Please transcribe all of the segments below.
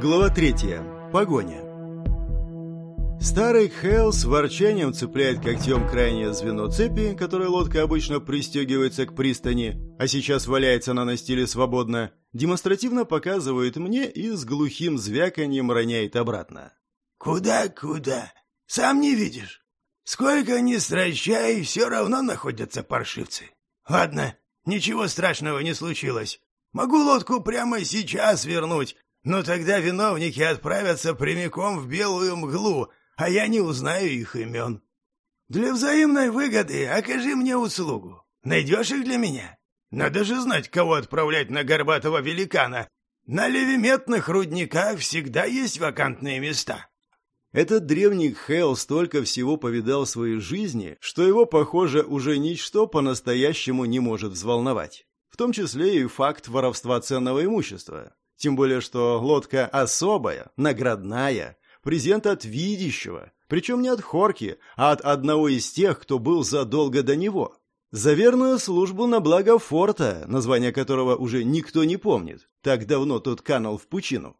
Глава третья. Погоня. Старый Хелл с ворчанием цепляет когтем крайнее звено цепи, которой лодка обычно пристегивается к пристани, а сейчас валяется на настиле свободно, демонстративно показывает мне и с глухим звяканьем роняет обратно. «Куда, куда? Сам не видишь? Сколько ни строчай, все равно находятся паршивцы. Ладно, ничего страшного не случилось. Могу лодку прямо сейчас вернуть, но тогда виновники отправятся прямиком в белую мглу, а я не узнаю их имен. Для взаимной выгоды окажи мне услугу. Найдешь их для меня? Надо же знать, кого отправлять на горбатого великана. На левиметных рудниках всегда есть вакантные места. Этот древний Хелл столько всего повидал в своей жизни, что его, похоже, уже ничто по-настоящему не может взволновать. В том числе и факт воровства ценного имущества. Тем более, что лодка особая, наградная, презент от видящего, причем не от Хорки, а от одного из тех, кто был задолго до него. За верную службу на благо форта, название которого уже никто не помнит, так давно тот канул в пучину.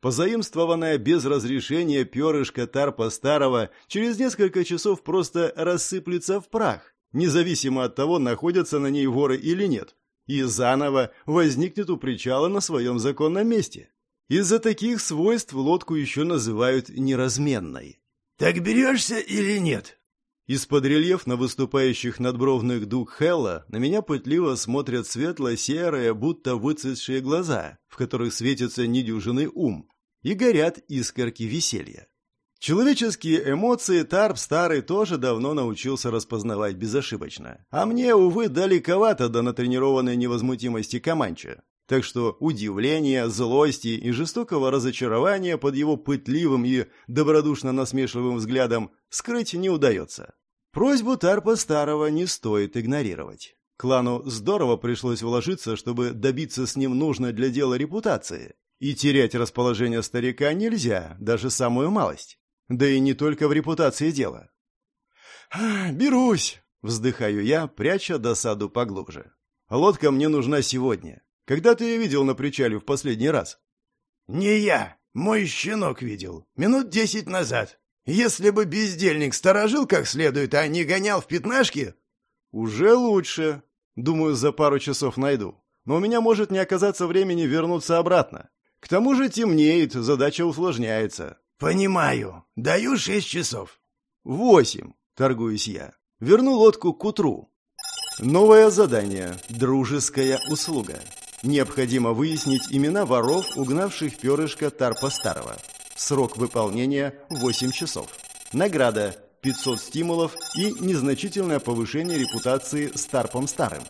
Позаимствованная без разрешения перышко Тарпа Старого через несколько часов просто рассыплется в прах, независимо от того, находятся на ней воры или нет, и заново возникнет у причала на своем законном месте. Из-за таких свойств лодку еще называют неразменной. «Так берешься или нет?» Из-под рельефно выступающих надбровных дуг Хелла на меня пытливо смотрят светло-серые, будто выцветшие глаза, в которых светится недюжинный ум, и горят искорки веселья. Человеческие эмоции Тарп Старый тоже давно научился распознавать безошибочно. А мне, увы, далековато до натренированной невозмутимости Каманча. Так что удивления, злости и жестокого разочарования под его пытливым и добродушно-насмешливым взглядом скрыть не удается. Просьбу Тарпа Старого не стоит игнорировать. Клану здорово пришлось вложиться, чтобы добиться с ним нужной для дела репутации. И терять расположение старика нельзя, даже самую малость. Да и не только в репутации дело. «Берусь!» — вздыхаю я, пряча досаду поглубже. «Лодка мне нужна сегодня. Когда ты ее видел на причале в последний раз?» «Не я. Мой щенок видел. Минут десять назад. Если бы бездельник сторожил как следует, а не гонял в пятнашки...» «Уже лучше. Думаю, за пару часов найду. Но у меня может не оказаться времени вернуться обратно. К тому же темнеет, задача усложняется. «Понимаю. Даю шесть часов». «Восемь», — торгуюсь я. «Верну лодку к утру». Новое задание. Дружеская услуга. Необходимо выяснить имена воров, угнавших перышко Тарпа Старого. Срок выполнения – 8 часов. Награда – 500 стимулов и незначительное повышение репутации с Тарпом Старым.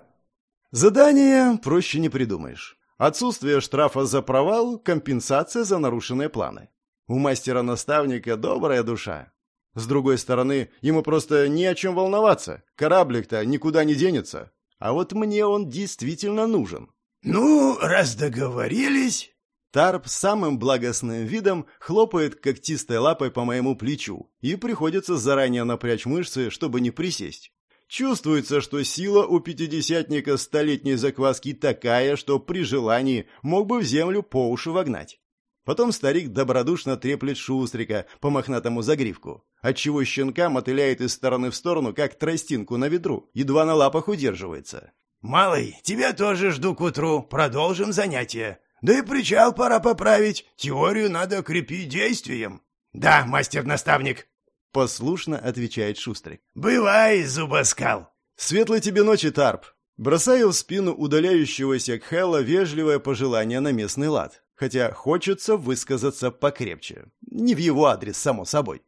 Задание проще не придумаешь. Отсутствие штрафа за провал – компенсация за нарушенные планы. У мастера-наставника добрая душа. С другой стороны, ему просто не о чем волноваться. Кораблик-то никуда не денется. А вот мне он действительно нужен. «Ну, раз договорились...» Тарп самым благостным видом хлопает когтистой лапой по моему плечу, и приходится заранее напрячь мышцы, чтобы не присесть. Чувствуется, что сила у пятидесятника столетней закваски такая, что при желании мог бы в землю по уши вогнать. Потом старик добродушно треплет шустрика по мохнатому загривку, отчего щенка мотыляет из стороны в сторону, как тростинку на ведру, едва на лапах удерживается. «Малый, тебя тоже жду к утру. Продолжим занятия. Да и причал пора поправить. Теорию надо крепить действием». «Да, мастер-наставник», — послушно отвечает Шустрик. «Бывай, зубоскал». «Светлой тебе ночи, Тарп». Бросаю в спину удаляющегося Кхелла вежливое пожелание на местный лад хотя хочется высказаться покрепче. Не в его адрес, само собой.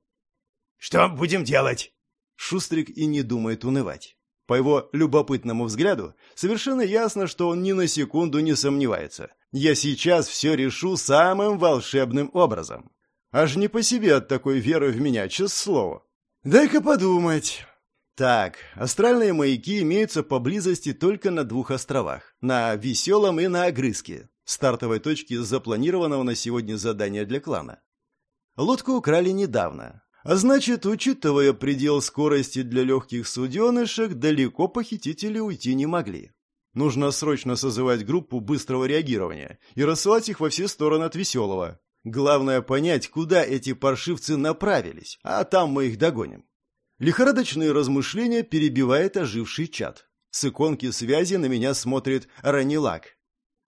«Что будем делать?» Шустрик и не думает унывать. По его любопытному взгляду, совершенно ясно, что он ни на секунду не сомневается. «Я сейчас все решу самым волшебным образом». Аж не по себе от такой веры в меня, честное слово. «Дай-ка подумать». Так, астральные маяки имеются поблизости только на двух островах. На Веселом и на Огрызке стартовой точки запланированного на сегодня задания для клана. Лодку украли недавно, а значит, учитывая предел скорости для легких суденышек, далеко похитители уйти не могли. Нужно срочно созывать группу быстрого реагирования и рассылать их во все стороны от Веселого. Главное понять, куда эти паршивцы направились, а там мы их догоним. Лихорадочные размышления перебивает оживший чат. С иконки связи на меня смотрит Ранилак.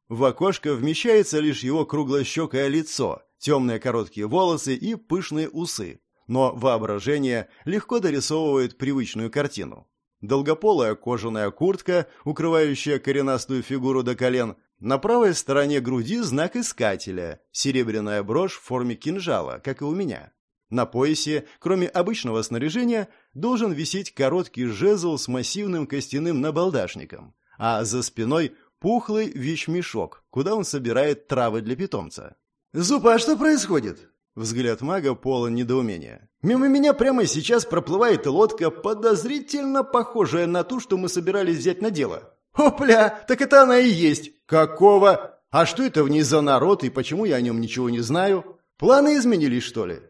В окошко вмещается лишь его круглощекое лицо, темные короткие волосы и пышные усы. Но воображение легко дорисовывает привычную картину. Долгополая кожаная куртка, укрывающая коренастую фигуру до колен, на правой стороне груди знак искателя, серебряная брошь в форме кинжала, как и у меня. На поясе, кроме обычного снаряжения, должен висеть короткий жезл с массивным костяным набалдашником, а за спиной пухлый вещмешок, куда он собирает травы для питомца. «Зупа, а что происходит?» Взгляд мага полон недоумения. «Мимо меня прямо сейчас проплывает лодка, подозрительно похожая на ту, что мы собирались взять на дело». «Опля, так это она и есть!» «Какого? А что это в ней за народ, и почему я о нем ничего не знаю? Планы изменились, что ли?»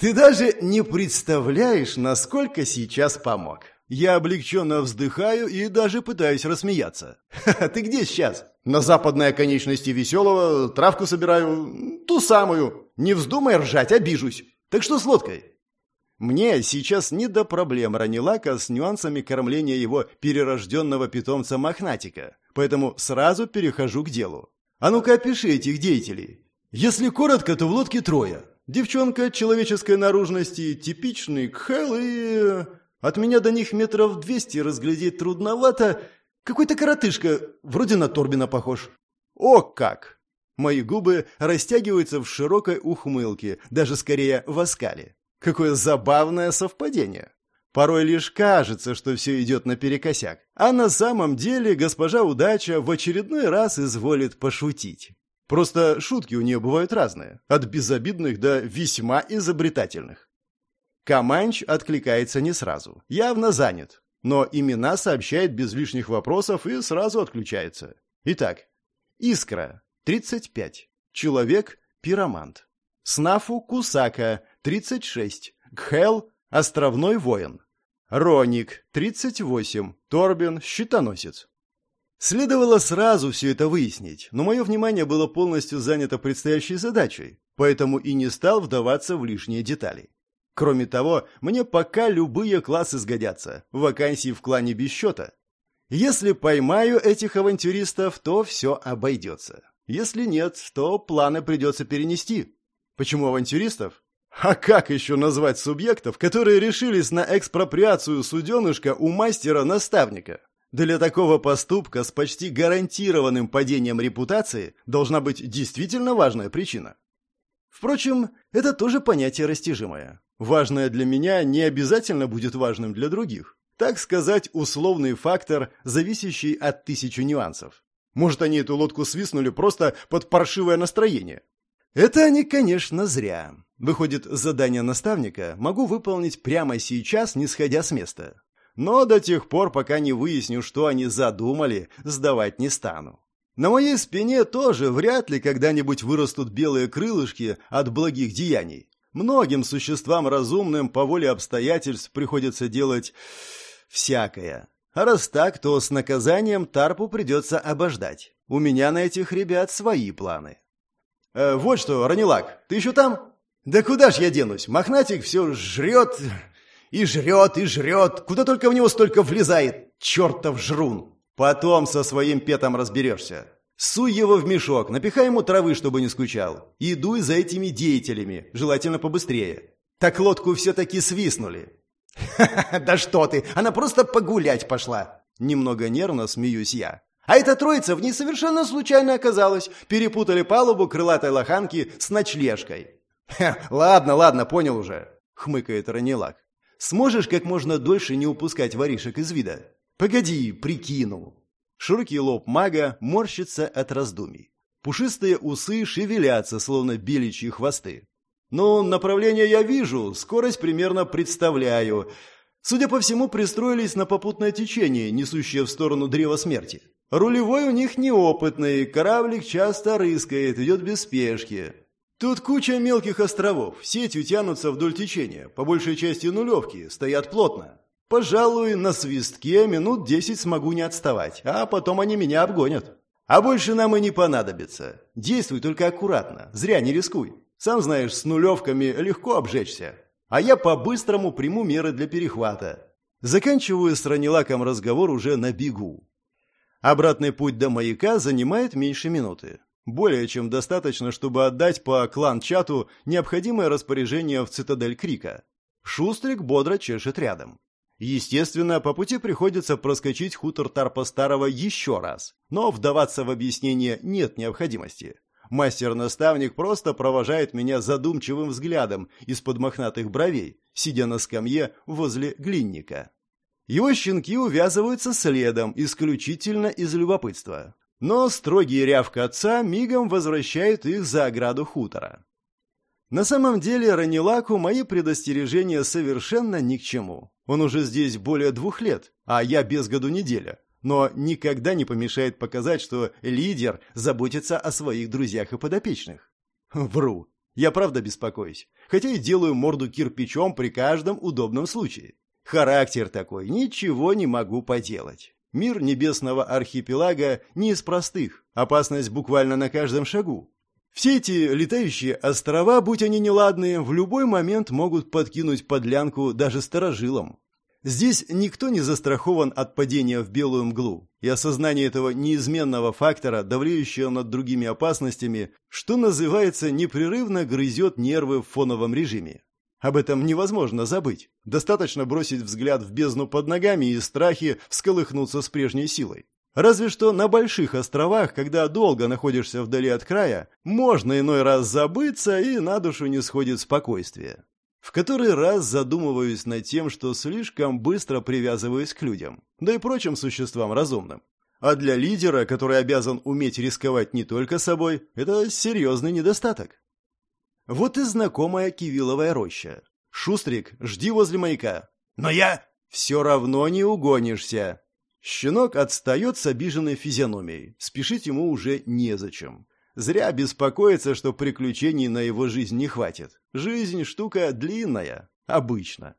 Ты даже не представляешь, насколько сейчас помог. Я облегченно вздыхаю и даже пытаюсь рассмеяться. Ха ты где сейчас? На западной оконечности Веселого травку собираю, ту самую. Не вздумай ржать, обижусь. Так что с лодкой? Мне сейчас не до проблем Ранилака с нюансами кормления его перерожденного питомца Мохнатика, поэтому сразу перехожу к делу. А ну-ка опиши этих деятелей. Если коротко, то в лодке трое. Девчонка человеческой наружности, типичный кхел и... От меня до них метров двести разглядеть трудновато. Какой-то коротышка, вроде на Торбина похож. О как! Мои губы растягиваются в широкой ухмылке, даже скорее в оскале. Какое забавное совпадение. Порой лишь кажется, что все идет наперекосяк, а на самом деле госпожа Удача в очередной раз изволит пошутить. Просто шутки у нее бывают разные, от безобидных до весьма изобретательных. Каманч откликается не сразу, явно занят, но имена сообщает без лишних вопросов и сразу отключается. Итак, Искра, 35, Человек, Пиромант. Снафу, Кусака, 36, Гхел, Островной воин. Роник, 38, Торбин, Щитоносец. Следовало сразу все это выяснить, но мое внимание было полностью занято предстоящей задачей, поэтому и не стал вдаваться в лишние детали. Кроме того, мне пока любые классы сгодятся, вакансии в клане без счета. Если поймаю этих авантюристов, то все обойдется. Если нет, то планы придется перенести. Почему авантюристов? А как еще назвать субъектов, которые решились на экспроприацию суденышка у мастера-наставника? Для такого поступка с почти гарантированным падением репутации должна быть действительно важная причина. Впрочем, это тоже понятие растяжимое. Важное для меня не обязательно будет важным для других. Так сказать, условный фактор, зависящий от тысячи нюансов. Может, они эту лодку свистнули просто под паршивое настроение. Это они, конечно, зря. Выходит, задание наставника могу выполнить прямо сейчас, не сходя с места. Но до тех пор, пока не выясню, что они задумали, сдавать не стану. На моей спине тоже вряд ли когда-нибудь вырастут белые крылышки от благих деяний. Многим существам разумным по воле обстоятельств приходится делать всякое. А раз так, то с наказанием Тарпу придется обождать. У меня на этих ребят свои планы. Э, вот что, Ранилак, ты еще там? Да куда ж я денусь? Мохнатик все жрет, и жрет, и жрет. Куда только в него столько влезает. Чертов жрун. Потом со своим петом разберешься. Суй его в мешок, напихай ему травы, чтобы не скучал. И дуй за этими деятелями, желательно побыстрее. Так лодку все-таки свистнули. «Ха-ха, да что ты, она просто погулять пошла!» Немного нервно смеюсь я. А эта троица в ней совершенно случайно оказалась. Перепутали палубу крылатой лоханки с ночлежкой. «Ладно, ладно, понял уже», — хмыкает Ранилак. Сможешь как можно дольше не упускать воришек из вида? Погоди, прикину. Широкий лоб мага морщится от раздумий. Пушистые усы шевелятся, словно беличьи хвосты. Но направление я вижу, скорость примерно представляю. Судя по всему, пристроились на попутное течение, несущее в сторону древа смерти. Рулевой у них неопытный, кораблик часто рыскает, идет без спешки. Тут куча мелких островов, сетью тянутся вдоль течения, по большей части нулевки, стоят плотно. Пожалуй, на свистке минут десять смогу не отставать, а потом они меня обгонят. А больше нам и не понадобится. Действуй только аккуратно, зря не рискуй. Сам знаешь, с нулевками легко обжечься. А я по-быстрому приму меры для перехвата. Заканчиваю с ранилаком разговор уже на бегу. Обратный путь до маяка занимает меньше минуты. Более чем достаточно, чтобы отдать по клан-чату необходимое распоряжение в цитадель Крика. Шустрик бодро чешет рядом. Естественно, по пути приходится проскочить хутор Тарпа Старого еще раз, но вдаваться в объяснение нет необходимости. Мастер-наставник просто провожает меня задумчивым взглядом из-под мохнатых бровей, сидя на скамье возле глинника. Его щенки увязываются следом, исключительно из любопытства. Но строгий рявка отца мигом возвращает их за ограду хутора. На самом деле Ранилаку мои предостережения совершенно ни к чему. Он уже здесь более двух лет, а я без году неделя. Но никогда не помешает показать, что лидер заботится о своих друзьях и подопечных. Вру. Я правда беспокоюсь. Хотя и делаю морду кирпичом при каждом удобном случае. Характер такой, ничего не могу поделать. Мир небесного архипелага не из простых, опасность буквально на каждом шагу. Все эти летающие острова, будь они неладные, в любой момент могут подкинуть подлянку даже старожилам. Здесь никто не застрахован от падения в белую мглу, и осознание этого неизменного фактора, давлеющего над другими опасностями, что называется, непрерывно грызет нервы в фоновом режиме. Об этом невозможно забыть. Достаточно бросить взгляд в бездну под ногами и страхи всколыхнуться с прежней силой. Разве что на больших островах, когда долго находишься вдали от края, можно иной раз забыться и на душу не сходит спокойствие. В который раз задумываюсь над тем, что слишком быстро привязываюсь к людям, да и прочим существам разумным. А для лидера, который обязан уметь рисковать не только собой, это серьезный недостаток. Вот и знакомая кивиловая роща. «Шустрик, жди возле маяка». «Но я...» «Все равно не угонишься», Щенок отстает с обиженной физиономией. Спешить ему уже незачем. Зря беспокоиться, что приключений на его жизнь не хватит. Жизнь штука длинная, обычно.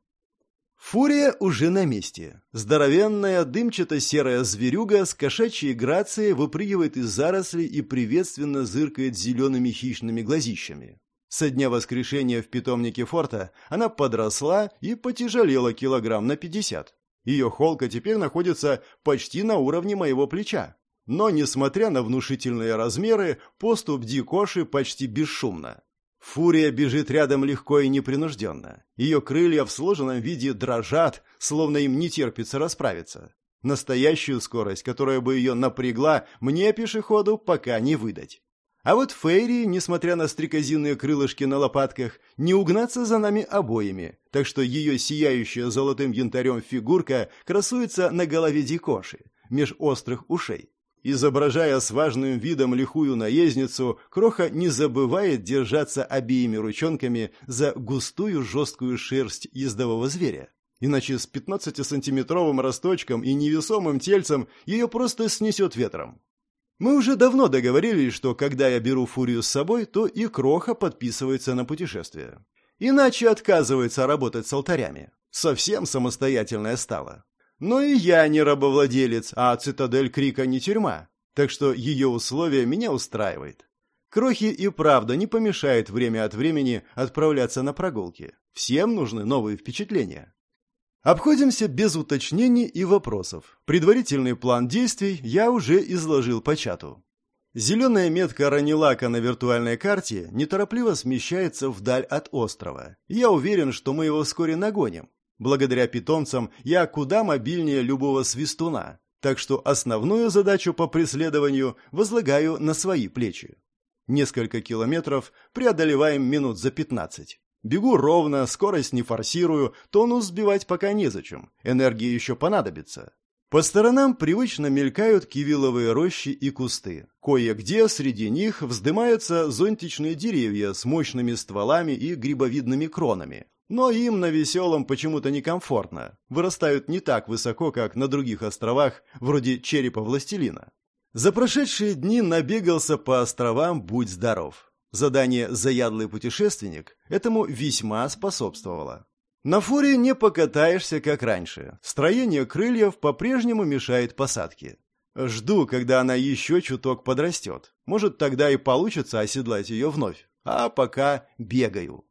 Фурия уже на месте. Здоровенная, дымчато-серая зверюга с кошачьей грацией выпрыгивает из зарослей и приветственно зыркает зелеными хищными глазищами. Со дня воскрешения в питомнике форта она подросла и потяжелела килограмм на пятьдесят. Ее холка теперь находится почти на уровне моего плеча. Но, несмотря на внушительные размеры, поступ Дикоши почти бесшумно. Фурия бежит рядом легко и непринужденно. Ее крылья в сложенном виде дрожат, словно им не терпится расправиться. Настоящую скорость, которая бы ее напрягла, мне, пешеходу, пока не выдать. А вот Фейри, несмотря на стрекозинные крылышки на лопатках, не угнаться за нами обоими, так что ее сияющая золотым янтарем фигурка красуется на голове Дикоши, меж острых ушей. Изображая с важным видом лихую наездницу, Кроха не забывает держаться обеими ручонками за густую жесткую шерсть ездового зверя. Иначе с 15-сантиметровым росточком и невесомым тельцем ее просто снесет ветром. Мы уже давно договорились, что когда я беру Фурию с собой, то и Кроха подписывается на путешествие. Иначе отказывается работать с алтарями. Совсем самостоятельная стала. Но и я не рабовладелец, а цитадель Крика не тюрьма. Так что ее условия меня устраивает. Крохи и правда не помешает время от времени отправляться на прогулки. Всем нужны новые впечатления. Обходимся без уточнений и вопросов. Предварительный план действий я уже изложил по чату. Зеленая метка Ранилака на виртуальной карте неторопливо смещается вдаль от острова. Я уверен, что мы его вскоре нагоним. Благодаря питомцам я куда мобильнее любого свистуна, так что основную задачу по преследованию возлагаю на свои плечи. Несколько километров преодолеваем минут за пятнадцать. Бегу ровно, скорость не форсирую, тонус сбивать пока незачем, энергии еще понадобится. По сторонам привычно мелькают кивиловые рощи и кусты. Кое-где среди них вздымаются зонтичные деревья с мощными стволами и грибовидными кронами. Но им на веселом почему-то некомфортно. Вырастают не так высоко, как на других островах, вроде черепа властелина. За прошедшие дни набегался по островам «Будь здоров». Задание «Заядлый путешественник» этому весьма способствовало. На фуре не покатаешься, как раньше. Строение крыльев по-прежнему мешает посадке. Жду, когда она еще чуток подрастет. Может, тогда и получится оседлать ее вновь. А пока бегаю.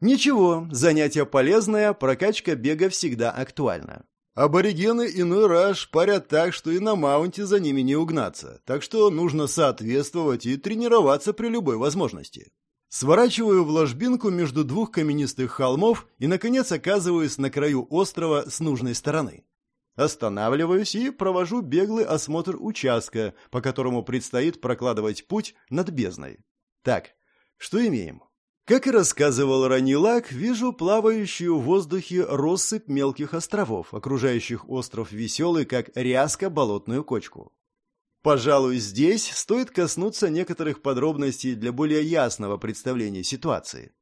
Ничего, занятие полезное, прокачка бега всегда актуальна. Аборигены иной раз парят так, что и на маунте за ними не угнаться, так что нужно соответствовать и тренироваться при любой возможности. Сворачиваю в ложбинку между двух каменистых холмов и, наконец, оказываюсь на краю острова с нужной стороны. Останавливаюсь и провожу беглый осмотр участка, по которому предстоит прокладывать путь над бездной. Так, что имеем? Как и рассказывал Ранилак, вижу плавающую в воздухе россыпь мелких островов, окружающих остров Веселый, как ряска болотную кочку. Пожалуй, здесь стоит коснуться некоторых подробностей для более ясного представления ситуации.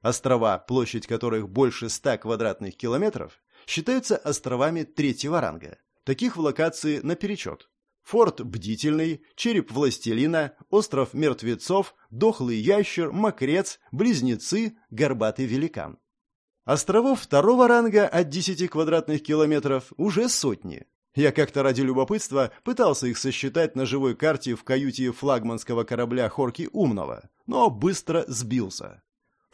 Острова, площадь которых больше 100 квадратных километров, считаются островами третьего ранга. Таких в локации наперечет. Форт Бдительный, Череп Властелина, Остров Мертвецов, Дохлый Ящер, Мокрец, Близнецы, Горбатый Великан. Островов второго ранга от 10 квадратных километров уже сотни. Я как-то ради любопытства пытался их сосчитать на живой карте в каюте флагманского корабля Хорки Умного, но быстро сбился.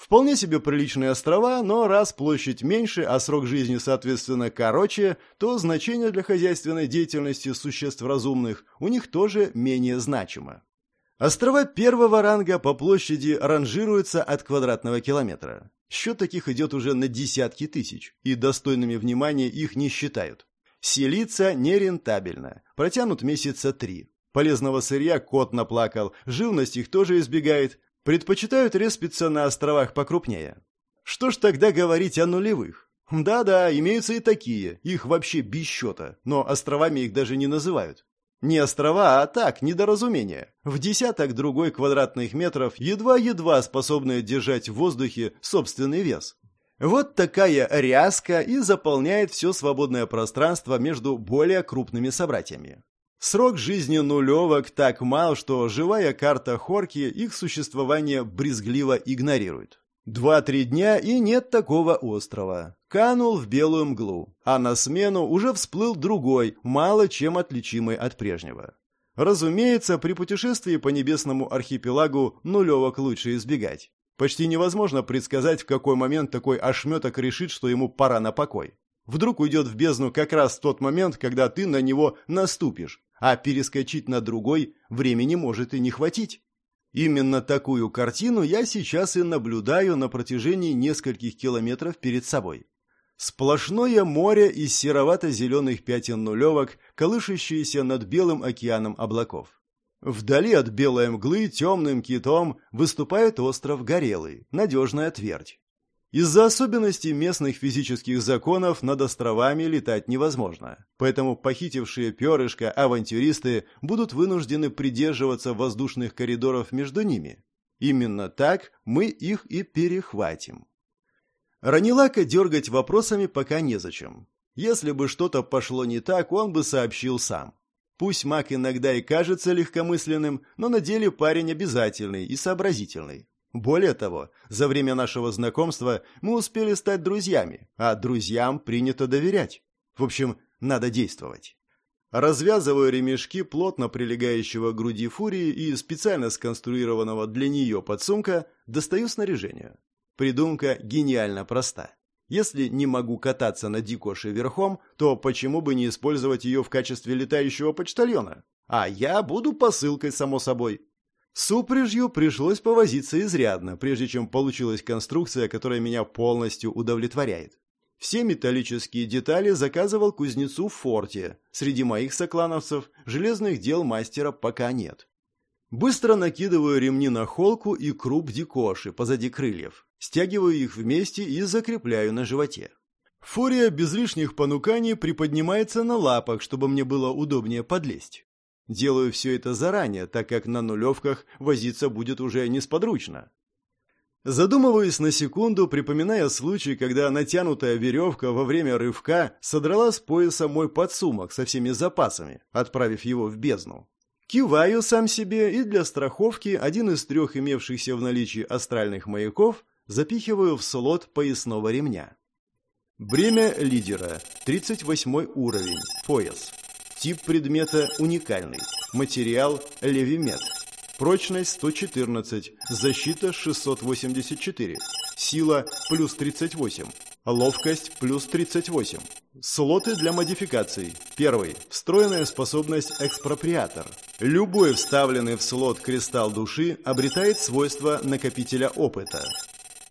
Вполне себе приличные острова, но раз площадь меньше, а срок жизни, соответственно, короче, то значение для хозяйственной деятельности существ разумных у них тоже менее значимо. Острова первого ранга по площади ранжируются от квадратного километра. Счет таких идет уже на десятки тысяч, и достойными внимания их не считают. Селиться нерентабельно, протянут месяца три. Полезного сырья кот наплакал, живность их тоже избегает, Предпочитают респиться на островах покрупнее. Что ж тогда говорить о нулевых? Да-да, имеются и такие, их вообще без счета, но островами их даже не называют. Не острова, а так, недоразумение. В десяток другой квадратных метров едва-едва способные держать в воздухе собственный вес. Вот такая ряска и заполняет все свободное пространство между более крупными собратьями. Срок жизни нулевок так мал, что живая карта Хорки их существование брезгливо игнорирует. Два-три дня и нет такого острова. Канул в белую мглу, а на смену уже всплыл другой, мало чем отличимый от прежнего. Разумеется, при путешествии по небесному архипелагу нулевок лучше избегать. Почти невозможно предсказать, в какой момент такой ошметок решит, что ему пора на покой. Вдруг уйдет в бездну как раз тот момент, когда ты на него наступишь, а перескочить на другой времени может и не хватить. Именно такую картину я сейчас и наблюдаю на протяжении нескольких километров перед собой. Сплошное море из серовато-зеленых пятен нулевок, колышущиеся над белым океаном облаков. Вдали от белой мглы темным китом выступает остров Горелый, надежная твердь. Из-за особенностей местных физических законов над островами летать невозможно, поэтому похитившие перышко авантюристы будут вынуждены придерживаться воздушных коридоров между ними. Именно так мы их и перехватим. Ранилака дергать вопросами пока незачем. Если бы что-то пошло не так, он бы сообщил сам. Пусть маг иногда и кажется легкомысленным, но на деле парень обязательный и сообразительный. Более того, за время нашего знакомства мы успели стать друзьями, а друзьям принято доверять. В общем, надо действовать. Развязываю ремешки плотно прилегающего к груди фурии и специально сконструированного для нее подсумка достаю снаряжение. Придумка гениально проста. Если не могу кататься на дикоше верхом, то почему бы не использовать ее в качестве летающего почтальона? А я буду посылкой, само собой. С упряжью пришлось повозиться изрядно, прежде чем получилась конструкция, которая меня полностью удовлетворяет. Все металлические детали заказывал кузнецу в форте. Среди моих соклановцев железных дел мастера пока нет. Быстро накидываю ремни на холку и круп дикоши позади крыльев. Стягиваю их вместе и закрепляю на животе. Фурия без лишних понуканий приподнимается на лапах, чтобы мне было удобнее подлезть. Делаю все это заранее, так как на нулевках возиться будет уже несподручно. Задумываюсь на секунду, припоминая случай, когда натянутая веревка во время рывка содрала с пояса мой подсумок со всеми запасами, отправив его в бездну. Киваю сам себе и для страховки один из трех имевшихся в наличии астральных маяков запихиваю в слот поясного ремня. Бремя лидера. 38 уровень. Пояс. Тип предмета уникальный. Материал – левимет. Прочность 114, защита 684, сила плюс 38, ловкость плюс 38. Слоты для модификаций. Первый. Встроенная способность экспроприатор. Любой вставленный в слот кристалл души обретает свойства накопителя опыта.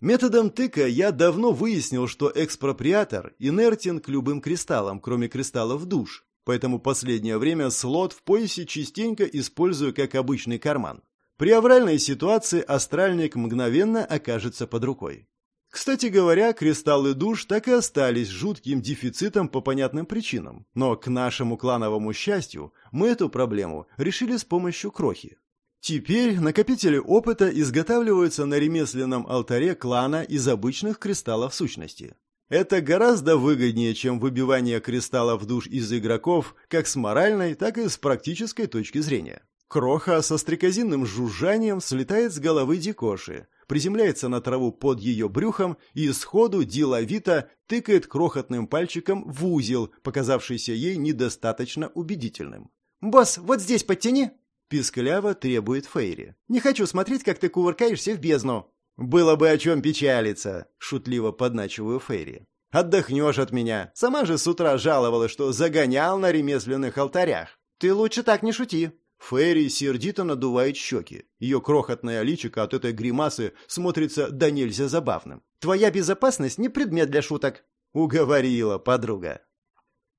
Методом тыка я давно выяснил, что экспроприатор инертен к любым кристаллам, кроме кристаллов душ, поэтому последнее время слот в поясе частенько использую как обычный карман. При авральной ситуации астральник мгновенно окажется под рукой. Кстати говоря, кристаллы душ так и остались жутким дефицитом по понятным причинам, но к нашему клановому счастью мы эту проблему решили с помощью крохи. Теперь накопители опыта изготавливаются на ремесленном алтаре клана из обычных кристаллов сущности. Это гораздо выгоднее, чем выбивание кристаллов душ из игроков как с моральной, так и с практической точки зрения. Кроха со стрекозинным жужжанием слетает с головы Дикоши, приземляется на траву под ее брюхом и сходу деловито тыкает крохотным пальчиком в узел, показавшийся ей недостаточно убедительным. «Босс, вот здесь подтяни!» Пискляво требует Фейри. «Не хочу смотреть, как ты кувыркаешься в бездну!» «Было бы о чем печалиться!» — шутливо подначиваю Фейри. «Отдохнешь от меня. Сама же с утра жаловалась, что загонял на ремесленных алтарях». «Ты лучше так не шути!» Ферри сердито надувает щеки. Ее крохотное личико от этой гримасы смотрится да нельзя забавным. «Твоя безопасность не предмет для шуток». Уговорила подруга.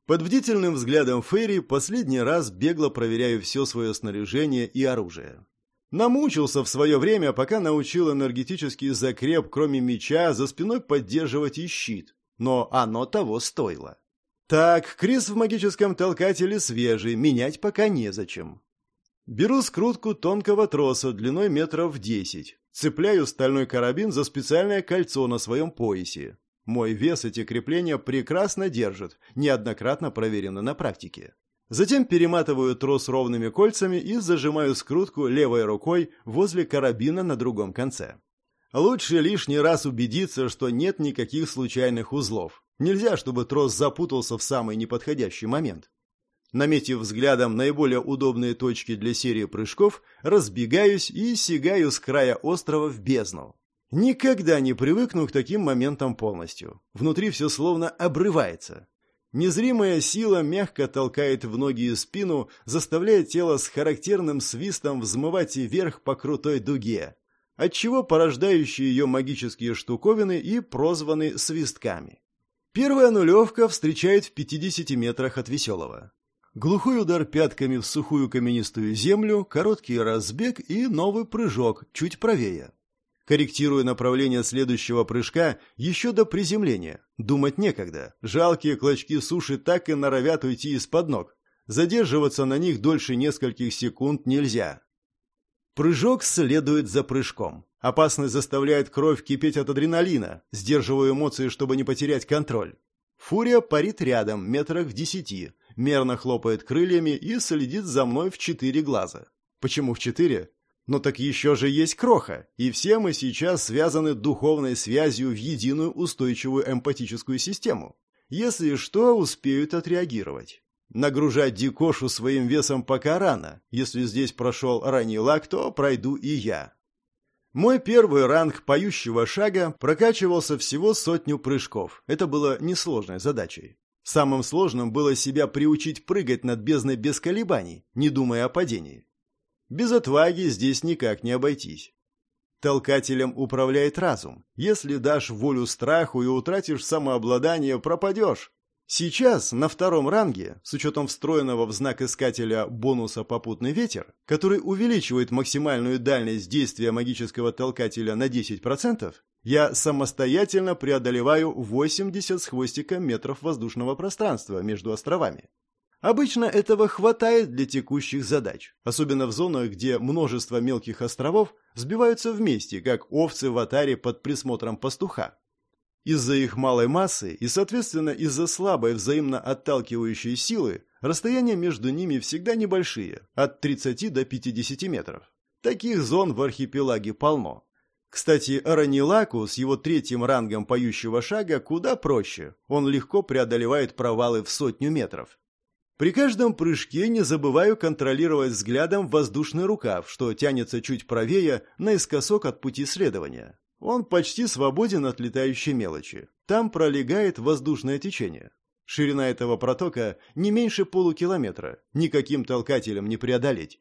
Под бдительным взглядом Ферри последний раз бегло проверяю все свое снаряжение и оружие. Намучился в свое время, пока научил энергетический закреп, кроме меча, за спиной поддерживать и щит. Но оно того стоило. Так, Крис в магическом толкателе свежий, менять пока незачем. Беру скрутку тонкого троса длиной метров десять. Цепляю стальной карабин за специальное кольцо на своем поясе. Мой вес эти крепления прекрасно держат, неоднократно проверено на практике. Затем перематываю трос ровными кольцами и зажимаю скрутку левой рукой возле карабина на другом конце. Лучше лишний раз убедиться, что нет никаких случайных узлов. Нельзя, чтобы трос запутался в самый неподходящий момент. Наметив взглядом наиболее удобные точки для серии прыжков, разбегаюсь и сигаю с края острова в бездну. Никогда не привыкну к таким моментам полностью. Внутри все словно обрывается. Незримая сила мягко толкает в ноги и спину, заставляя тело с характерным свистом взмывать вверх по крутой дуге, отчего порождающие ее магические штуковины и прозваны свистками. Первая нулевка встречает в 50 метрах от веселого. Глухой удар пятками в сухую каменистую землю, короткий разбег и новый прыжок, чуть правее. Корректируя направление следующего прыжка еще до приземления. Думать некогда. Жалкие клочки суши так и норовят уйти из-под ног. Задерживаться на них дольше нескольких секунд нельзя. Прыжок следует за прыжком. Опасность заставляет кровь кипеть от адреналина. Сдерживаю эмоции, чтобы не потерять контроль. Фурия парит рядом, метрах в десяти мерно хлопает крыльями и следит за мной в четыре глаза. Почему в четыре? Но так еще же есть кроха, и все мы сейчас связаны духовной связью в единую устойчивую эмпатическую систему. Если что, успеют отреагировать. Нагружать Дикошу своим весом пока рано. Если здесь прошел ранний лак, то пройду и я. Мой первый ранг поющего шага прокачивался всего сотню прыжков. Это было несложной задачей. Самым сложным было себя приучить прыгать над бездной без колебаний, не думая о падении. Без отваги здесь никак не обойтись. Толкателем управляет разум. Если дашь волю страху и утратишь самообладание, пропадешь. Сейчас, на втором ранге, с учетом встроенного в знак искателя бонуса «Попутный ветер», который увеличивает максимальную дальность действия магического толкателя на 10%, я самостоятельно преодолеваю 80 с хвостиком метров воздушного пространства между островами. Обычно этого хватает для текущих задач, особенно в зонах, где множество мелких островов сбиваются вместе, как овцы в атаре под присмотром пастуха. Из-за их малой массы и, соответственно, из-за слабой взаимно отталкивающей силы, расстояния между ними всегда небольшие, от 30 до 50 метров. Таких зон в архипелаге полно. Кстати, Аранилаку с его третьим рангом поющего шага куда проще. Он легко преодолевает провалы в сотню метров. При каждом прыжке не забываю контролировать взглядом воздушный рукав, что тянется чуть правее, наискосок от пути следования. Он почти свободен от летающей мелочи. Там пролегает воздушное течение. Ширина этого протока не меньше полукилометра, никаким толкателем не преодолеть.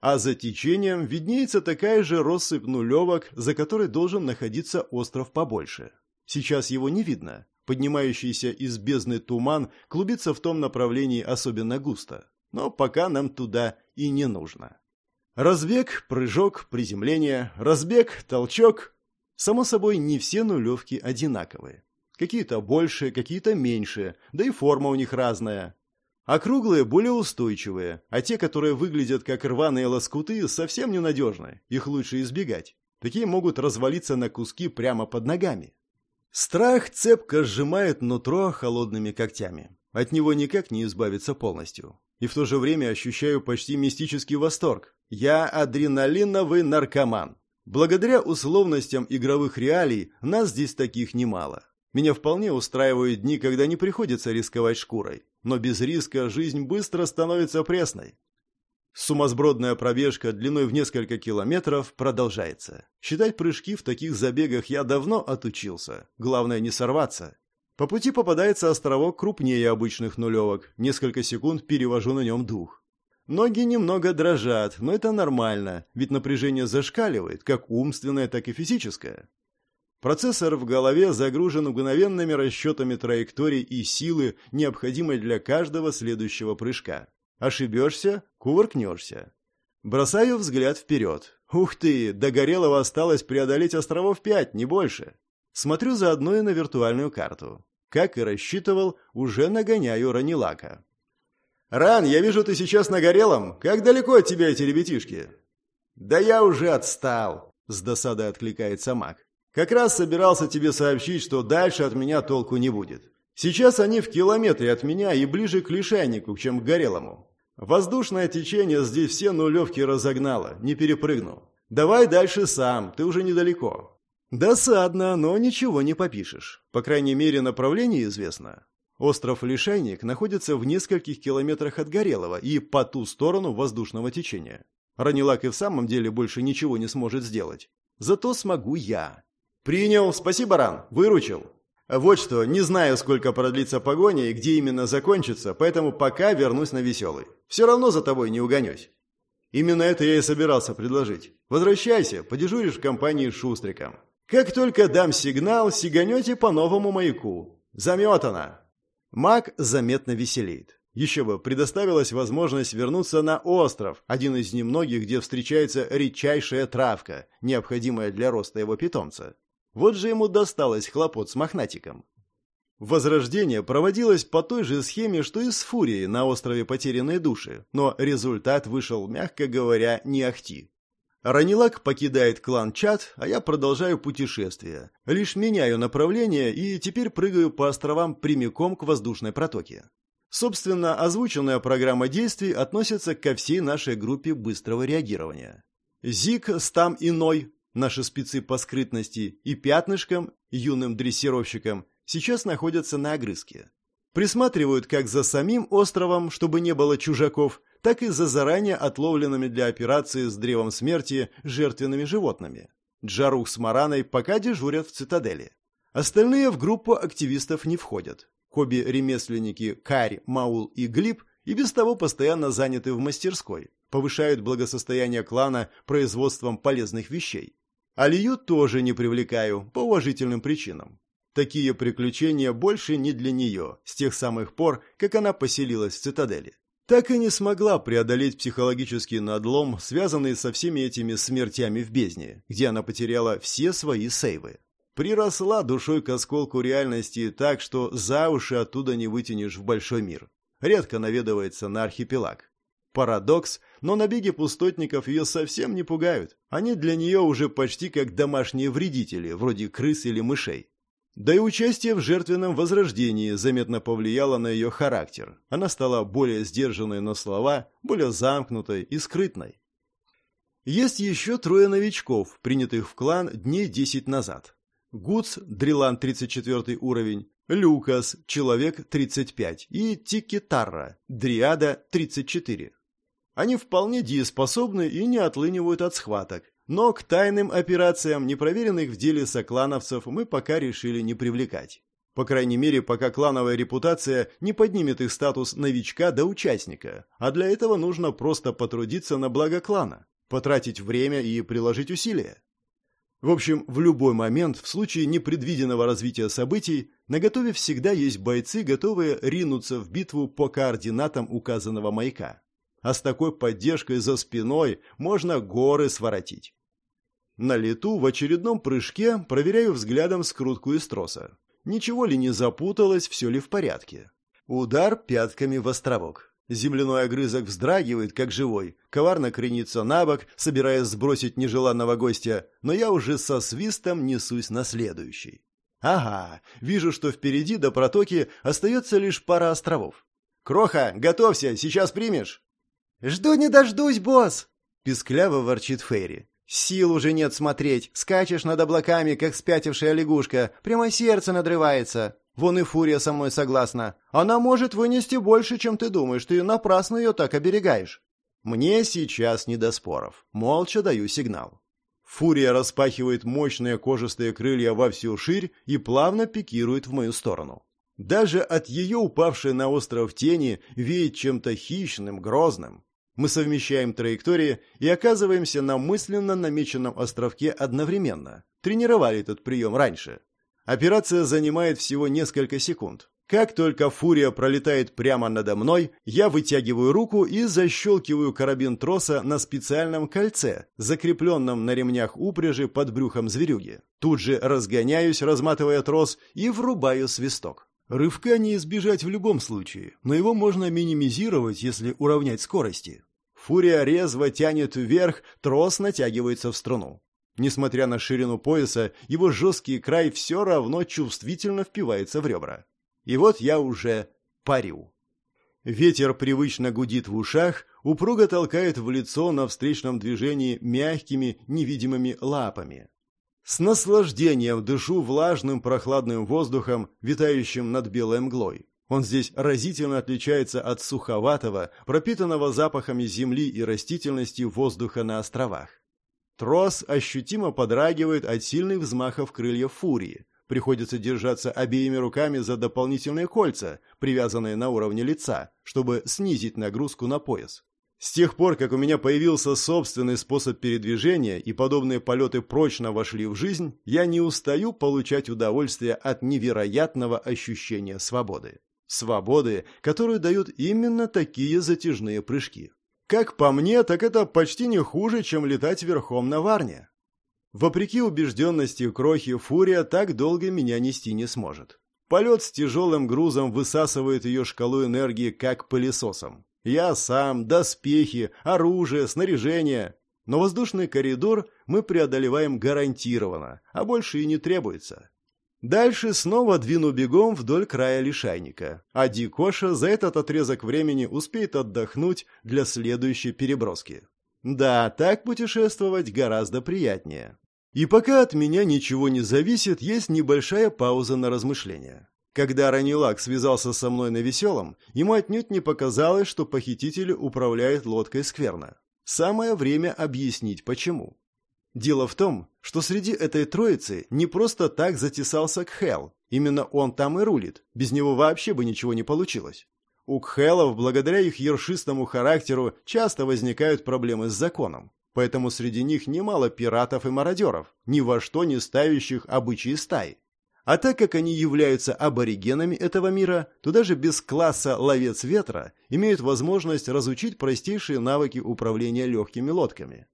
А за течением виднеется такая же россыпь нулевок, за которой должен находиться остров побольше. Сейчас его не видно. Поднимающийся из бездны туман клубится в том направлении особенно густо. Но пока нам туда и не нужно. Разбег, прыжок, приземление, разбег, толчок. Само собой, не все нулевки одинаковые. Какие-то больше, какие-то меньше, да и форма у них разная. Округлые более устойчивые, а те, которые выглядят как рваные лоскуты, совсем ненадежны. Их лучше избегать. Такие могут развалиться на куски прямо под ногами. Страх цепко сжимает нутро холодными когтями. От него никак не избавиться полностью. И в то же время ощущаю почти мистический восторг. Я адреналиновый наркоман. Благодаря условностям игровых реалий нас здесь таких немало. Меня вполне устраивают дни, когда не приходится рисковать шкурой. Но без риска жизнь быстро становится пресной. Сумасбродная пробежка длиной в несколько километров продолжается. Считать прыжки в таких забегах я давно отучился. Главное не сорваться. По пути попадается островок крупнее обычных нулевок. Несколько секунд перевожу на нем дух. Ноги немного дрожат, но это нормально, ведь напряжение зашкаливает, как умственное, так и физическое. Процессор в голове загружен мгновенными расчетами траекторий и силы, необходимой для каждого следующего прыжка. Ошибешься – кувыркнешься. Бросаю взгляд вперед. Ух ты, до Горелого осталось преодолеть островов пять, не больше. Смотрю заодно и на виртуальную карту. Как и рассчитывал, уже нагоняю Ранилака. «Ран, я вижу, ты сейчас на Горелом. Как далеко от тебя эти ребятишки?» «Да я уже отстал», — с досадой откликается маг. Как раз собирался тебе сообщить, что дальше от меня толку не будет. Сейчас они в километре от меня и ближе к лишайнику, чем к горелому. Воздушное течение здесь все нулевки разогнало, не перепрыгну. Давай дальше сам, ты уже недалеко. Досадно, но ничего не попишешь. По крайней мере, направление известно. Остров Лишайник находится в нескольких километрах от Горелого и по ту сторону воздушного течения. Ранилак и в самом деле больше ничего не сможет сделать. Зато смогу я. «Принял. Спасибо, Ран. Выручил. Вот что, не знаю, сколько продлится погоня и где именно закончится, поэтому пока вернусь на веселый. Все равно за тобой не угонюсь». Именно это я и собирался предложить. Возвращайся, подежуришь в компании с Шустриком. Как только дам сигнал, сиганете по новому маяку. Заметано. Маг заметно веселеет. Еще бы, предоставилась возможность вернуться на остров, один из немногих, где встречается редчайшая травка, необходимая для роста его питомца. Вот же ему досталось хлопот с мохнатиком. Возрождение проводилось по той же схеме, что и с Фурией на острове Потерянной Души, но результат вышел, мягко говоря, не ахти. Ранилак покидает клан Чат, а я продолжаю путешествие. Лишь меняю направление и теперь прыгаю по островам прямиком к воздушной протоке. Собственно, озвученная программа действий относится ко всей нашей группе быстрого реагирования. Зик, Стам и Ной Наши спецы по скрытности и пятнышкам, юным дрессировщикам, сейчас находятся на огрызке. Присматривают как за самим островом, чтобы не было чужаков, так и за заранее отловленными для операции с древом смерти жертвенными животными. Джарух с Мараной пока дежурят в цитадели. Остальные в группу активистов не входят. Хобби-ремесленники Карь, Маул и Глиб и без того постоянно заняты в мастерской, повышают благосостояние клана производством полезных вещей. Алию тоже не привлекаю, по уважительным причинам. Такие приключения больше не для нее, с тех самых пор, как она поселилась в цитадели. Так и не смогла преодолеть психологический надлом, связанный со всеми этими смертями в бездне, где она потеряла все свои сейвы. Приросла душой к осколку реальности так, что за уши оттуда не вытянешь в большой мир. Редко наведывается на архипелаг. Парадокс, но набеги пустотников ее совсем не пугают. Они для нее уже почти как домашние вредители, вроде крыс или мышей. Да и участие в жертвенном возрождении заметно повлияло на ее характер. Она стала более сдержанной на слова, более замкнутой и скрытной. Есть еще трое новичков, принятых в клан дней 10 назад. Гуц, Дрилан 34 уровень, Люкас, человек 35, и Тикитарра, дриада 34. Они вполне дееспособны и не отлынивают от схваток, но к тайным операциям непроверенных в деле соклановцев мы пока решили не привлекать. По крайней мере, пока клановая репутация не поднимет их статус новичка до участника, а для этого нужно просто потрудиться на благо клана, потратить время и приложить усилия. В общем, в любой момент, в случае непредвиденного развития событий, на готове всегда есть бойцы, готовые ринуться в битву по координатам указанного маяка. А с такой поддержкой за спиной можно горы своротить. На лету в очередном прыжке проверяю взглядом скрутку из троса. Ничего ли не запуталось, все ли в порядке. Удар пятками в островок. Земляной огрызок вздрагивает, как живой, коварно кренится на бок, собираясь сбросить нежеланного гостя, но я уже со свистом несусь на следующий. Ага, вижу, что впереди до протоки остается лишь пара островов. «Кроха, готовься, сейчас примешь!» «Жду не дождусь, босс!» — пискляво ворчит Фейри. Сил уже нет смотреть. Скачешь над облаками, как спятившая лягушка. Прямо сердце надрывается. Вон и Фурия со мной согласна. Она может вынести больше, чем ты думаешь. Ты напрасно ее так оберегаешь. Мне сейчас не до споров. Молча даю сигнал. Фурия распахивает мощные кожистые крылья во всю ширь и плавно пикирует в мою сторону. Даже от ее упавшей на остров тени веет чем-то хищным, грозным. Мы совмещаем траектории и оказываемся на мысленно намеченном островке одновременно. Тренировали этот прием раньше. Операция занимает всего несколько секунд. Как только фурия пролетает прямо надо мной, я вытягиваю руку и защелкиваю карабин троса на специальном кольце, закрепленном на ремнях упряжи под брюхом зверюги. Тут же разгоняюсь, разматывая трос, и врубаю свисток. Рывка не избежать в любом случае, но его можно минимизировать, если уравнять скорости. Фурия резво тянет вверх, трос натягивается в струну. Несмотря на ширину пояса, его жесткий край все равно чувствительно впивается в ребра. И вот я уже парю. Ветер привычно гудит в ушах, упруго толкает в лицо на встречном движении мягкими невидимыми лапами. С наслаждением дышу влажным прохладным воздухом, витающим над белой мглой. Он здесь разительно отличается от суховатого, пропитанного запахами земли и растительности воздуха на островах. Трос ощутимо подрагивает от сильных взмахов крыльев фурии. Приходится держаться обеими руками за дополнительные кольца, привязанные на уровне лица, чтобы снизить нагрузку на пояс. С тех пор, как у меня появился собственный способ передвижения и подобные полеты прочно вошли в жизнь, я не устаю получать удовольствие от невероятного ощущения свободы. Свободы, которую дают именно такие затяжные прыжки. Как по мне, так это почти не хуже, чем летать верхом на варне. Вопреки убежденности Крохи, Фурия так долго меня нести не сможет. Полет с тяжелым грузом высасывает ее шкалу энергии как пылесосом. Я сам, доспехи, оружие, снаряжение. Но воздушный коридор мы преодолеваем гарантированно, а больше и не требуется. Дальше снова двину бегом вдоль края лишайника, а Дикоша за этот отрезок времени успеет отдохнуть для следующей переброски. Да, так путешествовать гораздо приятнее. И пока от меня ничего не зависит, есть небольшая пауза на размышления. Когда Ранилак связался со мной на веселом, ему отнюдь не показалось, что похититель управляет лодкой скверно. Самое время объяснить, почему. Дело в том, что среди этой троицы не просто так затесался Кхел. Именно он там и рулит. Без него вообще бы ничего не получилось. У Кхелов, благодаря их ершистому характеру, часто возникают проблемы с законом. Поэтому среди них немало пиратов и мародеров, ни во что не ставящих обычаи стаи. А так как они являются аборигенами этого мира, то даже без класса «ловец ветра» имеют возможность разучить простейшие навыки управления легкими лодками.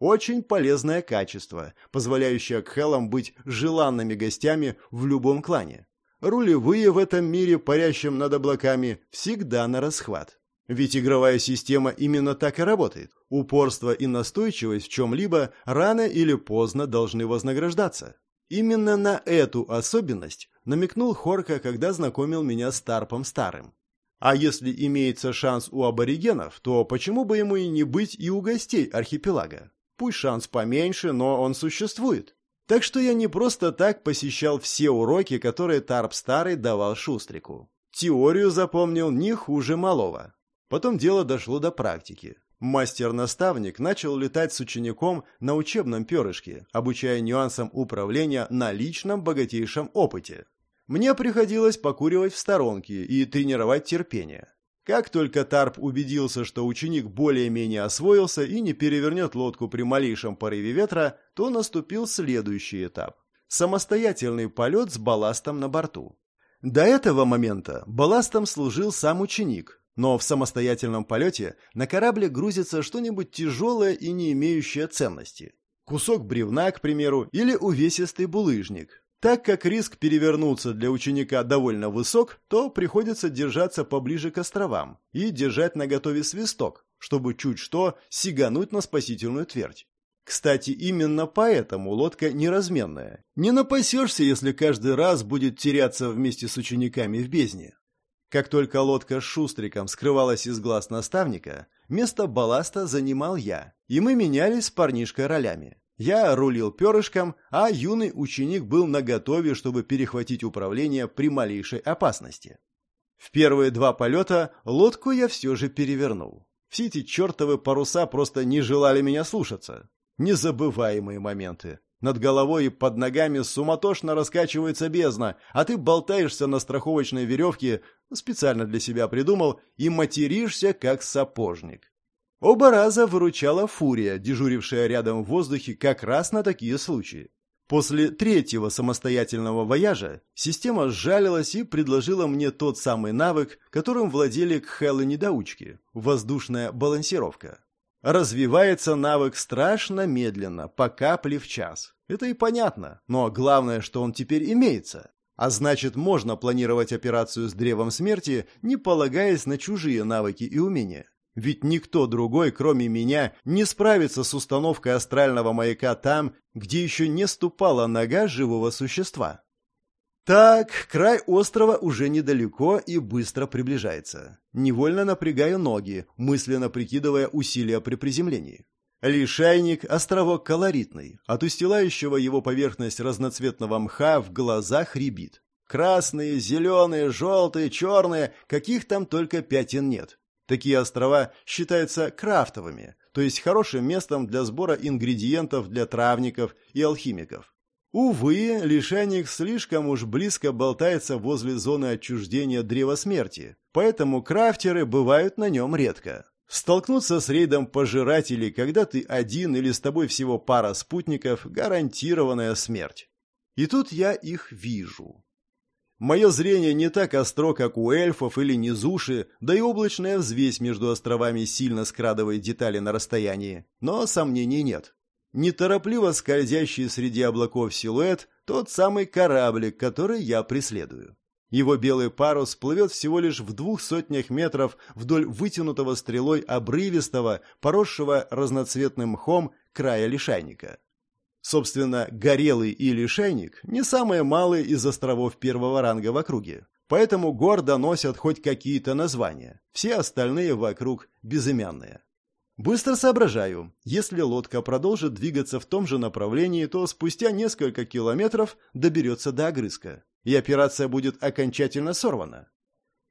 Очень полезное качество, позволяющее кхелам быть желанными гостями в любом клане. Рулевые в этом мире, парящем над облаками, всегда на расхват. Ведь игровая система именно так и работает. Упорство и настойчивость в чем-либо рано или поздно должны вознаграждаться. Именно на эту особенность намекнул Хорка, когда знакомил меня с Тарпом Старым. А если имеется шанс у аборигенов, то почему бы ему и не быть и у гостей архипелага? Пусть шанс поменьше, но он существует. Так что я не просто так посещал все уроки, которые Тарп-старый давал Шустрику. Теорию запомнил не хуже малого. Потом дело дошло до практики. Мастер-наставник начал летать с учеником на учебном перышке, обучая нюансам управления на личном богатейшем опыте. Мне приходилось покуривать в сторонке и тренировать терпение. Как только Тарп убедился, что ученик более-менее освоился и не перевернет лодку при малейшем порыве ветра, то наступил следующий этап – самостоятельный полет с балластом на борту. До этого момента балластом служил сам ученик, но в самостоятельном полете на корабле грузится что-нибудь тяжелое и не имеющее ценности. Кусок бревна, к примеру, или увесистый булыжник, так как риск перевернуться для ученика довольно высок, то приходится держаться поближе к островам и держать наготове свисток, чтобы чуть что сигануть на спасительную твердь. Кстати, именно поэтому лодка неразменная. Не напасешься, если каждый раз будет теряться вместе с учениками в бездне. Как только лодка с шустриком скрывалась из глаз наставника, место балласта занимал я, и мы менялись с парнишкой ролями. Я рулил перышком, а юный ученик был наготове, чтобы перехватить управление при малейшей опасности. В первые два полета лодку я все же перевернул. Все эти чертовы паруса просто не желали меня слушаться. Незабываемые моменты. Над головой и под ногами суматошно раскачивается бездна, а ты болтаешься на страховочной веревке, специально для себя придумал, и материшься, как сапожник. Оба раза выручала фурия, дежурившая рядом в воздухе как раз на такие случаи. После третьего самостоятельного вояжа система сжалилась и предложила мне тот самый навык, которым владели кхелы-недоучки – воздушная балансировка. Развивается навык страшно медленно, по капле в час. Это и понятно, но главное, что он теперь имеется. А значит, можно планировать операцию с древом смерти, не полагаясь на чужие навыки и умения. Ведь никто другой, кроме меня, не справится с установкой астрального маяка там, где еще не ступала нога живого существа. Так, край острова уже недалеко и быстро приближается. Невольно напрягаю ноги, мысленно прикидывая усилия при приземлении. Лишайник – островок колоритный. От устилающего его поверхность разноцветного мха в глазах рябит. Красные, зеленые, желтые, черные, каких там только пятен нет. Такие острова считаются крафтовыми, то есть хорошим местом для сбора ингредиентов для травников и алхимиков. Увы, лишайник слишком уж близко болтается возле зоны отчуждения древа смерти, поэтому крафтеры бывают на нем редко. Столкнуться с рейдом пожирателей, когда ты один или с тобой всего пара спутников – гарантированная смерть. И тут я их вижу. Мое зрение не так остро, как у эльфов или низуши, да и облачная взвесь между островами сильно скрадывает детали на расстоянии. Но сомнений нет. Неторопливо скользящий среди облаков силуэт – тот самый кораблик, который я преследую. Его белый парус плывет всего лишь в двух сотнях метров вдоль вытянутого стрелой обрывистого, поросшего разноцветным мхом края лишайника. Собственно, Горелый и Лишайник не самые малые из островов первого ранга в округе, поэтому гордо носят хоть какие-то названия, все остальные вокруг безымянные. Быстро соображаю, если лодка продолжит двигаться в том же направлении, то спустя несколько километров доберется до огрызка, и операция будет окончательно сорвана.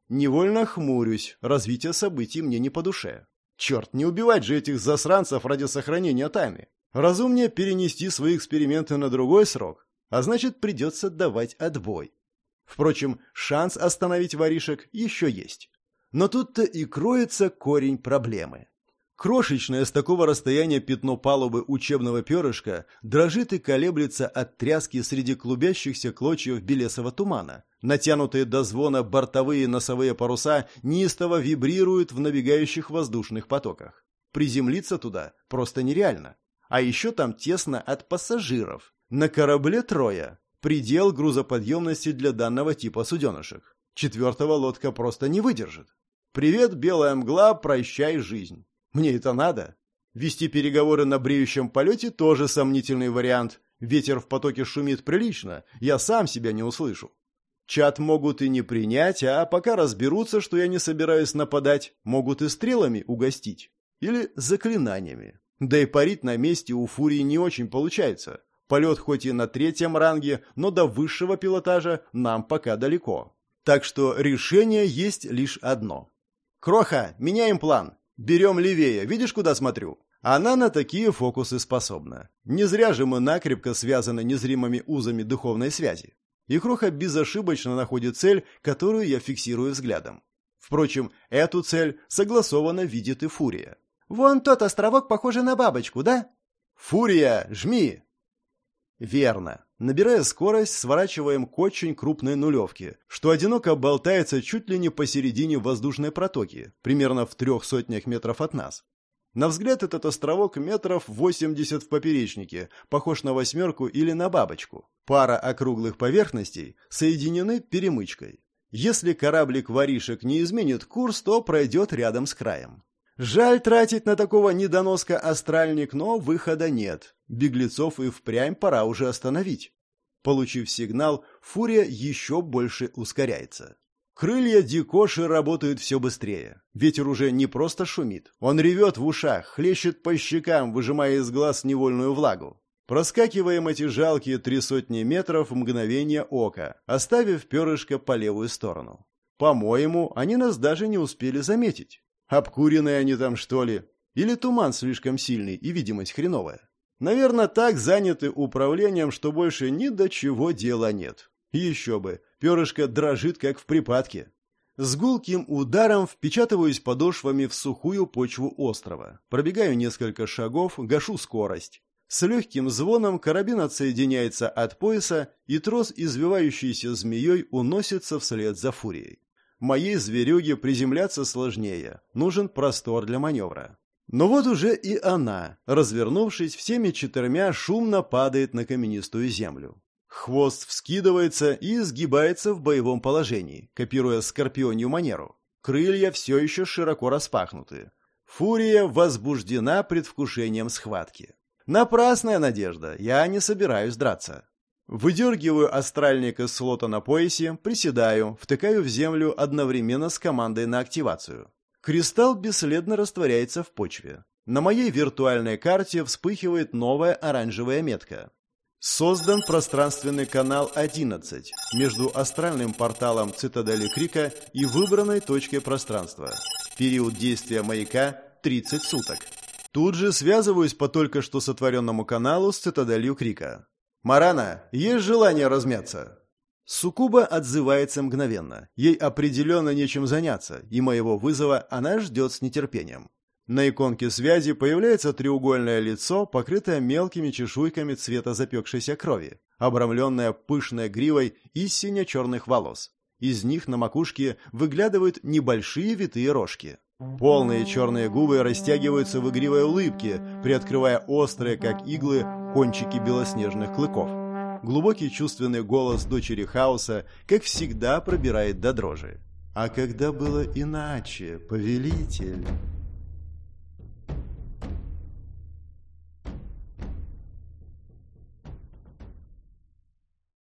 Невольно хмурюсь, развитие событий мне не по душе. Черт, не убивать же этих засранцев ради сохранения тайны. Разумнее перенести свои эксперименты на другой срок, а значит придется давать отбой. Впрочем, шанс остановить воришек еще есть. Но тут-то и кроется корень проблемы. Крошечное с такого расстояния пятно палубы учебного перышка дрожит и колеблется от тряски среди клубящихся клочьев белесого тумана. Натянутые до звона бортовые носовые паруса неистово вибрируют в набегающих воздушных потоках. Приземлиться туда просто нереально. А еще там тесно от пассажиров. На корабле трое. Предел грузоподъемности для данного типа суденышек. Четвертого лодка просто не выдержит. Привет, белая мгла, прощай жизнь. Мне это надо? Вести переговоры на бреющем полете тоже сомнительный вариант. Ветер в потоке шумит прилично, я сам себя не услышу. Чат могут и не принять, а пока разберутся, что я не собираюсь нападать, могут и стрелами угостить. Или заклинаниями. Да и парить на месте у Фурии не очень получается. Полет хоть и на третьем ранге, но до высшего пилотажа нам пока далеко. Так что решение есть лишь одно. «Кроха, меняем план. Берем левее. Видишь, куда смотрю?» Она на такие фокусы способна. Не зря же мы накрепко связаны незримыми узами духовной связи. И Кроха безошибочно находит цель, которую я фиксирую взглядом. Впрочем, эту цель согласованно видит и Фурия. «Вон тот островок похожий на бабочку, да?» «Фурия, жми!» Верно. Набирая скорость, сворачиваем к очень крупной нулевке, что одиноко болтается чуть ли не посередине воздушной протоки, примерно в трех сотнях метров от нас. На взгляд этот островок метров 80 в поперечнике, похож на восьмерку или на бабочку. Пара округлых поверхностей соединены перемычкой. Если кораблик воришек не изменит курс, то пройдет рядом с краем. Жаль тратить на такого недоноска астральник, но выхода нет. Беглецов и впрямь пора уже остановить. Получив сигнал, фурия еще больше ускоряется. Крылья Дикоши работают все быстрее. Ветер уже не просто шумит. Он ревет в ушах, хлещет по щекам, выжимая из глаз невольную влагу. Проскакиваем эти жалкие три сотни метров в мгновение ока, оставив перышко по левую сторону. По-моему, они нас даже не успели заметить. Обкуренные они там, что ли? Или туман слишком сильный и видимость хреновая? Наверное, так заняты управлением, что больше ни до чего дела нет. Еще бы, перышко дрожит, как в припадке. С гулким ударом впечатываюсь подошвами в сухую почву острова. Пробегаю несколько шагов, гашу скорость. С легким звоном карабин отсоединяется от пояса, и трос, извивающийся змеей, уносится вслед за фурией. Моей зверюге приземляться сложнее, нужен простор для маневра. Но вот уже и она, развернувшись всеми четырьмя, шумно падает на каменистую землю. Хвост вскидывается и сгибается в боевом положении, копируя скорпионью манеру. Крылья все еще широко распахнуты. Фурия возбуждена предвкушением схватки. Напрасная надежда, я не собираюсь драться. Выдергиваю астральник из слота на поясе, приседаю, втыкаю в землю одновременно с командой на активацию. Кристалл бесследно растворяется в почве. На моей виртуальной карте вспыхивает новая оранжевая метка. Создан пространственный канал 11 между астральным порталом Цитадели Крика и выбранной точкой пространства. Период действия маяка 30 суток. Тут же связываюсь по только что сотворенному каналу с Цитаделью Крика. «Марана, есть желание размяться?» Сукуба отзывается мгновенно. Ей определенно нечем заняться, и моего вызова она ждет с нетерпением. На иконке связи появляется треугольное лицо, покрытое мелкими чешуйками цвета запекшейся крови, обрамленное пышной гривой из сине-черных волос. Из них на макушке выглядывают небольшие витые рожки. Полные черные губы растягиваются в игривой улыбке, приоткрывая острые, как иглы, кончики белоснежных клыков. Глубокий чувственный голос дочери хаоса, как всегда, пробирает до дрожи. «А когда было иначе, повелитель?»